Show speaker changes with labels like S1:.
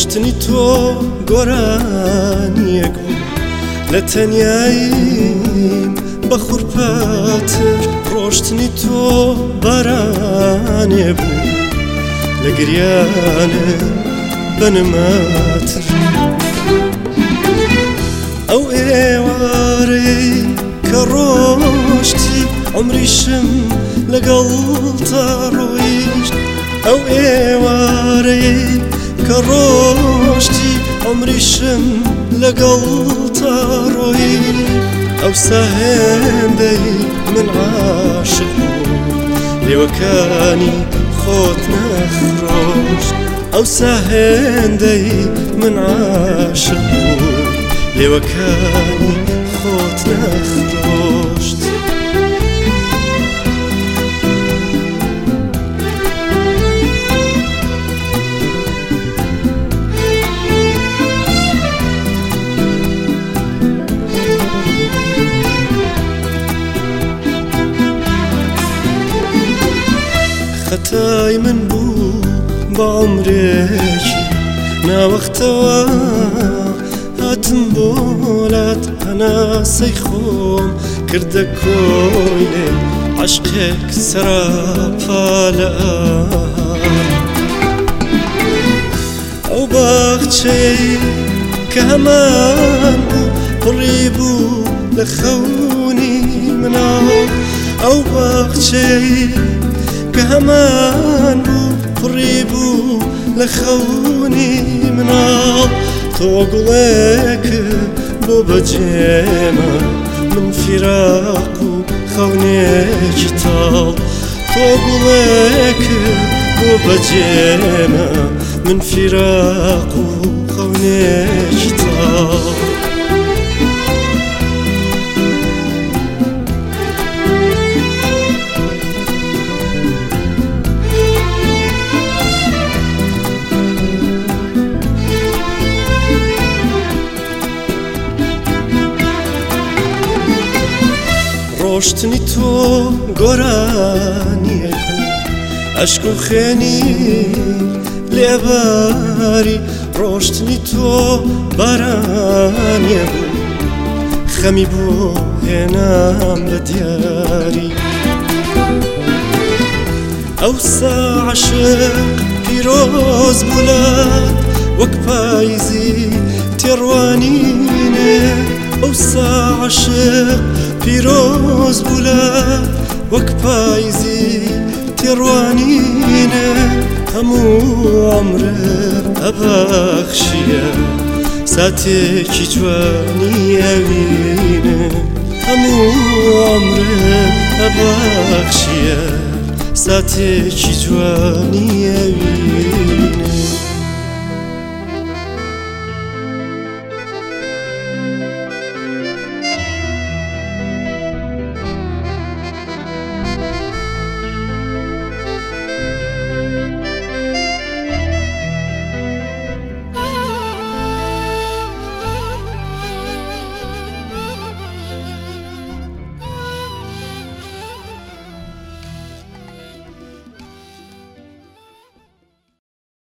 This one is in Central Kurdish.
S1: پشتنی تۆ گۆرانیەک لە تەنیاییم بە خوورپاتر ڕۆشتنی تۆ بارانێ بوو لە گریانە بنماتر ئەو ئێوارەی کە ڕۆشتی ئەمریشم لەگەڵ تا ڕۆیشت ئەو ئێوارەی کە ڕۆشتی ئەمریشم لەگەڵ تاڕۆی ئەو سەهێندەی من عاشق لێوەکانی خۆت نەخڕۆش ئەو سەهێندەی من عاشق لێوەکانی
S2: خۆت نەخڕۆش
S1: خەتای من بوو باعمرێکی ناوەختەوە هاتم بۆلات هەناسەی خۆم کردە کۆێ عشقێک سەراپالە ئەو باخچەی کە هەمان پڕی بوو لە خەونی مناڵ ئەو باخچەی هەمان بوو پڕێ بوو لە خەونی مناڵ تۆ من فراقو خوني خەونێکی تاڵ تۆ گوڵێک من فراقو خوني خەونێکی خۆشتنی تۆ گۆرانیە ئەشک و خێنی لێباری ڕۆشتنی تۆ بارانیە بوو خەمی بوو هێنام بە دیاری ئەو ساعشق پیرۆز بولات وەک پایزی تێڕوانینێ ئەو ساعشق پیروز پیرۆز وک پایزی تروانینه همو عمره هەموو ساته ئەبەخشیە اوینه همو عمره ئەمرە ساته ساتێکی اوینه